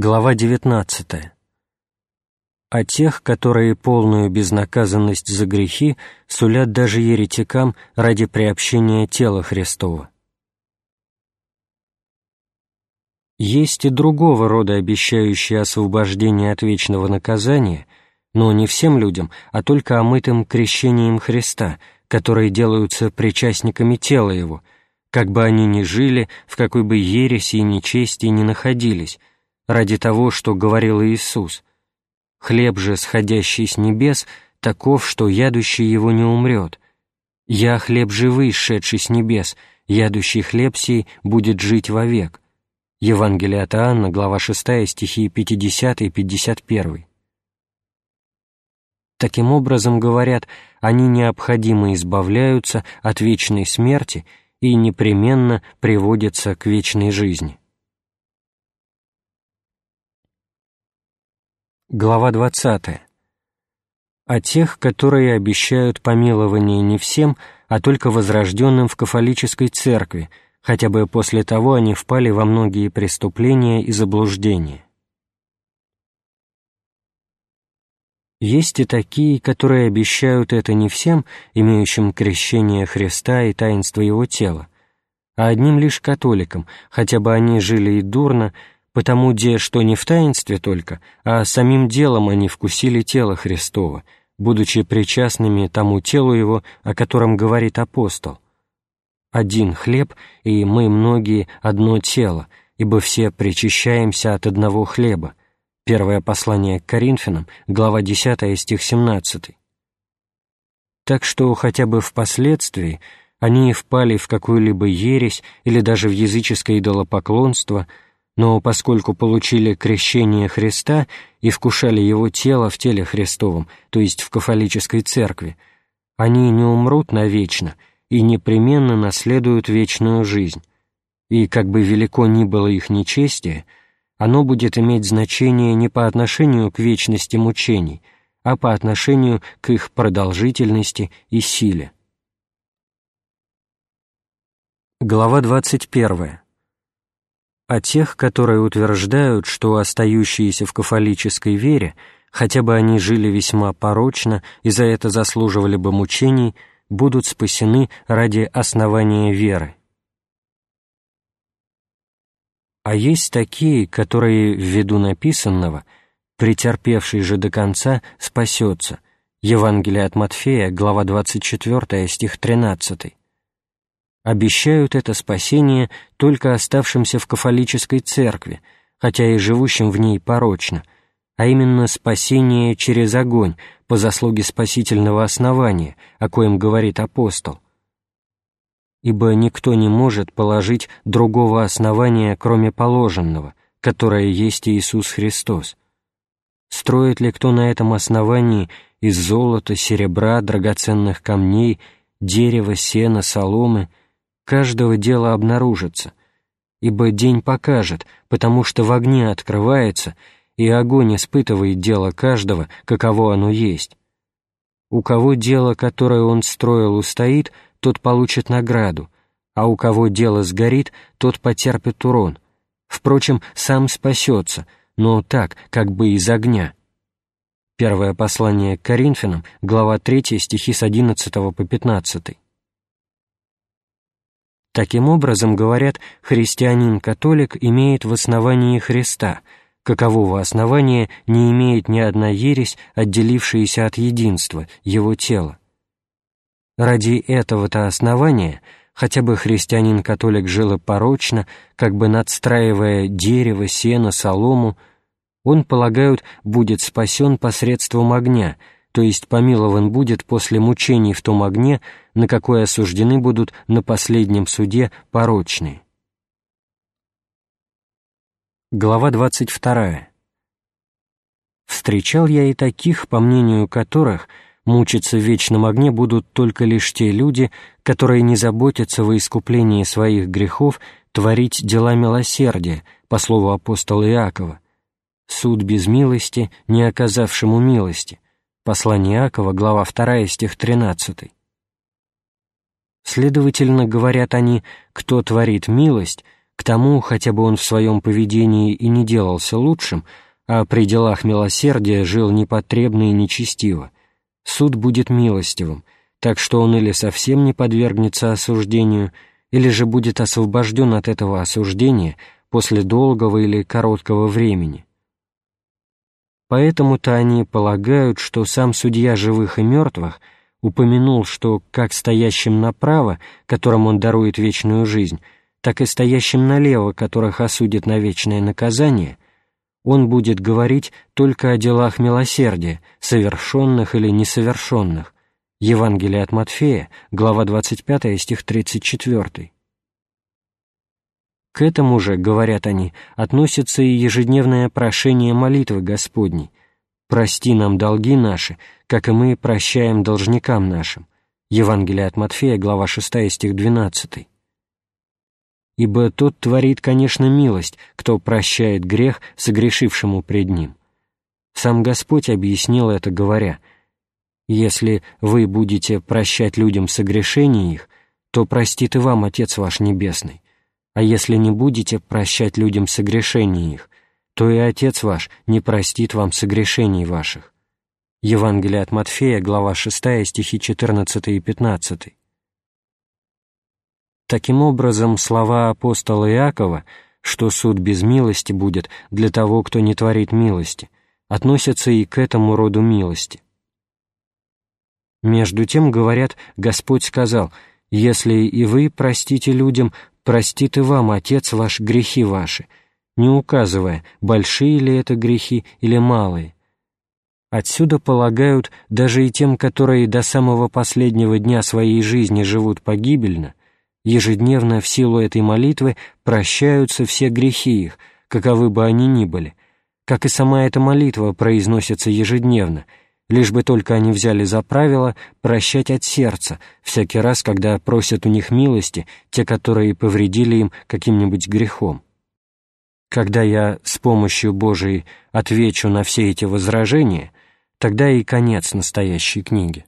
Глава 19. О тех, которые полную безнаказанность за грехи сулят даже еретикам ради приобщения тела Христова. Есть и другого рода обещающие освобождение от вечного наказания, но не всем людям, а только омытым крещением Христа, которые делаются причастниками тела Его, как бы они ни жили, в какой бы ереси и нечестии ни находились, ради того, что говорил Иисус. «Хлеб же, сходящий с небес, таков, что ядущий его не умрет. Я хлеб живый, шедший с небес, ядущий хлеб сей будет жить вовек». Евангелие от Иоанна, глава 6, стихи 50 и 51. Таким образом, говорят, они необходимо избавляются от вечной смерти и непременно приводятся к вечной жизни. Глава 20. О тех, которые обещают помилование не всем, а только возрожденным в кафолической церкви, хотя бы после того они впали во многие преступления и заблуждения. Есть и такие, которые обещают это не всем, имеющим крещение Христа и таинство Его тела, а одним лишь католикам, хотя бы они жили и дурно, потому де, что не в таинстве только, а самим делом они вкусили тело Христова, будучи причастными тому телу Его, о котором говорит апостол. «Один хлеб, и мы многие одно тело, ибо все причащаемся от одного хлеба». Первое послание к Коринфянам, глава 10, стих 17. Так что хотя бы впоследствии они впали в какую-либо ересь или даже в языческое идолопоклонство – но поскольку получили крещение Христа и вкушали Его тело в теле Христовом, то есть в кафолической церкви, они не умрут навечно и непременно наследуют вечную жизнь, и как бы велико ни было их нечестие, оно будет иметь значение не по отношению к вечности мучений, а по отношению к их продолжительности и силе. Глава двадцать первая а тех, которые утверждают, что остающиеся в кафолической вере, хотя бы они жили весьма порочно и за это заслуживали бы мучений, будут спасены ради основания веры. А есть такие, которые, ввиду написанного, претерпевший же до конца, спасется. Евангелие от Матфея, глава 24, стих 13 обещают это спасение только оставшимся в кафолической церкви, хотя и живущим в ней порочно, а именно спасение через огонь по заслуге спасительного основания, о коем говорит апостол. Ибо никто не может положить другого основания, кроме положенного, которое есть Иисус Христос. Строит ли кто на этом основании из золота, серебра, драгоценных камней, дерева, сена, соломы — каждого дела обнаружится, ибо день покажет, потому что в огне открывается, и огонь испытывает дело каждого, каково оно есть. У кого дело, которое он строил, устоит, тот получит награду, а у кого дело сгорит, тот потерпит урон. Впрочем, сам спасется, но так, как бы из огня. Первое послание к Коринфянам, глава 3, стихи с 11 по 15. Таким образом, говорят, христианин-католик имеет в основании Христа, какового основания не имеет ни одна ересь, отделившаяся от единства, его тела. Ради этого-то основания хотя бы христианин-католик жил порочно, как бы надстраивая дерево, сено, солому, он, полагают, будет спасен посредством огня — то есть помилован будет после мучений в том огне, на какое осуждены будут на последнем суде порочные. Глава 22. Встречал я и таких, по мнению которых, мучиться в вечном огне будут только лишь те люди, которые не заботятся во искуплении своих грехов творить дела милосердия, по слову апостола Иакова, суд без милости, не оказавшему милости, Послание Иакова, глава 2, стих 13. Следовательно, говорят они, кто творит милость, К тому, хотя бы он в своем поведении и не делался лучшим, а при делах милосердия жил непотребно и нечестиво, суд будет милостивым, так что он или совсем не подвергнется осуждению, или же будет освобожден от этого осуждения после долгого или короткого времени. Поэтому-то они полагают, что сам судья живых и мертвых упомянул, что как стоящим направо, которым он дарует вечную жизнь, так и стоящим налево, которых осудит на вечное наказание, он будет говорить только о делах милосердия, совершенных или несовершенных. Евангелие от Матфея, глава 25, стих 34. К этому же, говорят они, относится и ежедневное прошение молитвы Господней «Прости нам долги наши, как и мы прощаем должникам нашим». Евангелие от Матфея, глава 6, стих 12. «Ибо тот творит, конечно, милость, кто прощает грех согрешившему пред ним». Сам Господь объяснил это, говоря, «Если вы будете прощать людям согрешения их, то простит и вам Отец ваш Небесный а если не будете прощать людям согрешения их, то и Отец ваш не простит вам согрешений ваших». Евангелие от Матфея, глава 6, стихи 14 и 15. Таким образом, слова апостола Иакова, что суд без милости будет для того, кто не творит милости, относятся и к этому роду милости. Между тем, говорят, Господь сказал, «Если и вы простите людям, простит и вам Отец ваш грехи ваши, не указывая, большие ли это грехи или малые. Отсюда полагают даже и тем, которые до самого последнего дня своей жизни живут погибельно, ежедневно в силу этой молитвы прощаются все грехи их, каковы бы они ни были, как и сама эта молитва произносится ежедневно — лишь бы только они взяли за правило прощать от сердца всякий раз, когда просят у них милости те, которые повредили им каким-нибудь грехом. Когда я с помощью Божией отвечу на все эти возражения, тогда и конец настоящей книги.